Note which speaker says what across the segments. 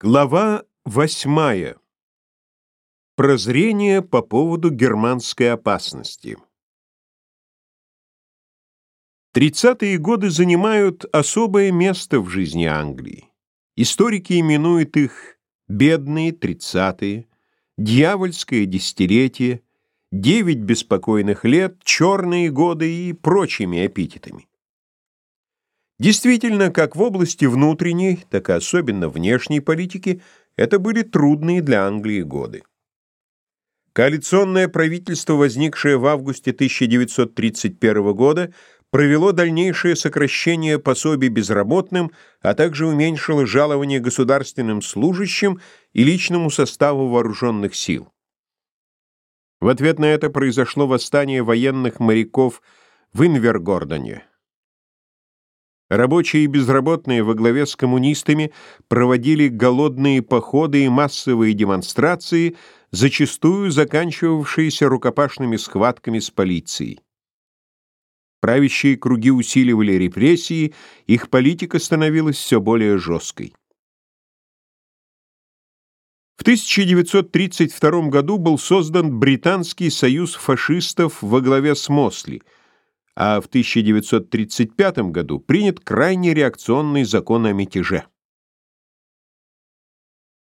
Speaker 1: Глава восьмая. Прозрение по поводу германской опасности. Тридцатые годы занимают особое место в жизни Англии. Историки именуют их «бедные тридцатые», «дьявольское десятилетие», «девять беспокойных лет», «черные годы» и прочими эпитетами. Действительно, как в области внутренней, так и особенно внешней политики, это были трудные для Англии годы. Коалиционное правительство, возникшее в августе 1931 года, провело дальнейшее сокращение пособий безработным, а также уменьшило жалование государственным служащим и личному составу вооруженных сил. В ответ на это произошло восстание военных моряков в Инвергордоне. Рабочие и безработные во главе с коммунистами проводили голодные походы и массовые демонстрации, зачастую заканчивавшиеся рукопашными схватками с полицией. Правящие круги усиливали репрессии, их политика становилась все более жесткой. В 1932 году был создан Британский союз фашистов во главе с Мосли – а в 1935 году принят крайне реакционный закон о мятеже.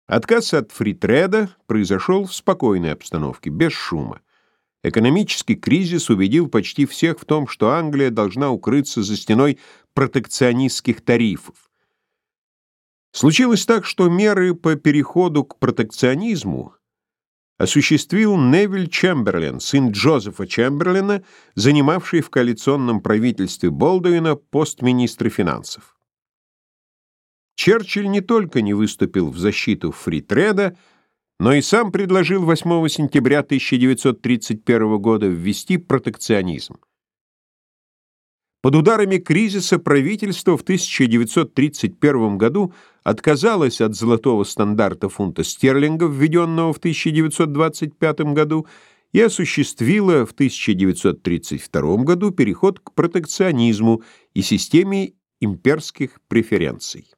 Speaker 1: Отказ от фритреда произошел в спокойной обстановке, без шума. Экономический кризис убедил почти всех в том, что Англия должна укрыться за стеной протекционистских тарифов. Случилось так, что меры по переходу к протекционизму осуществил Невиль Чемберлен, сын Джозефа Чемберлена, занимавший в коалиционном правительстве Болдуина пост министра финансов. Черчилль не только не выступил в защиту фритреда, но и сам предложил 8 сентября 1931 года ввести протекционизм. Под ударами кризиса правительство в 1931 году отказалось от золотого стандарта фунта стерлингов, введенного в 1925 году, и осуществило в 1932 году переход к протекционизму и системе имперских преференций.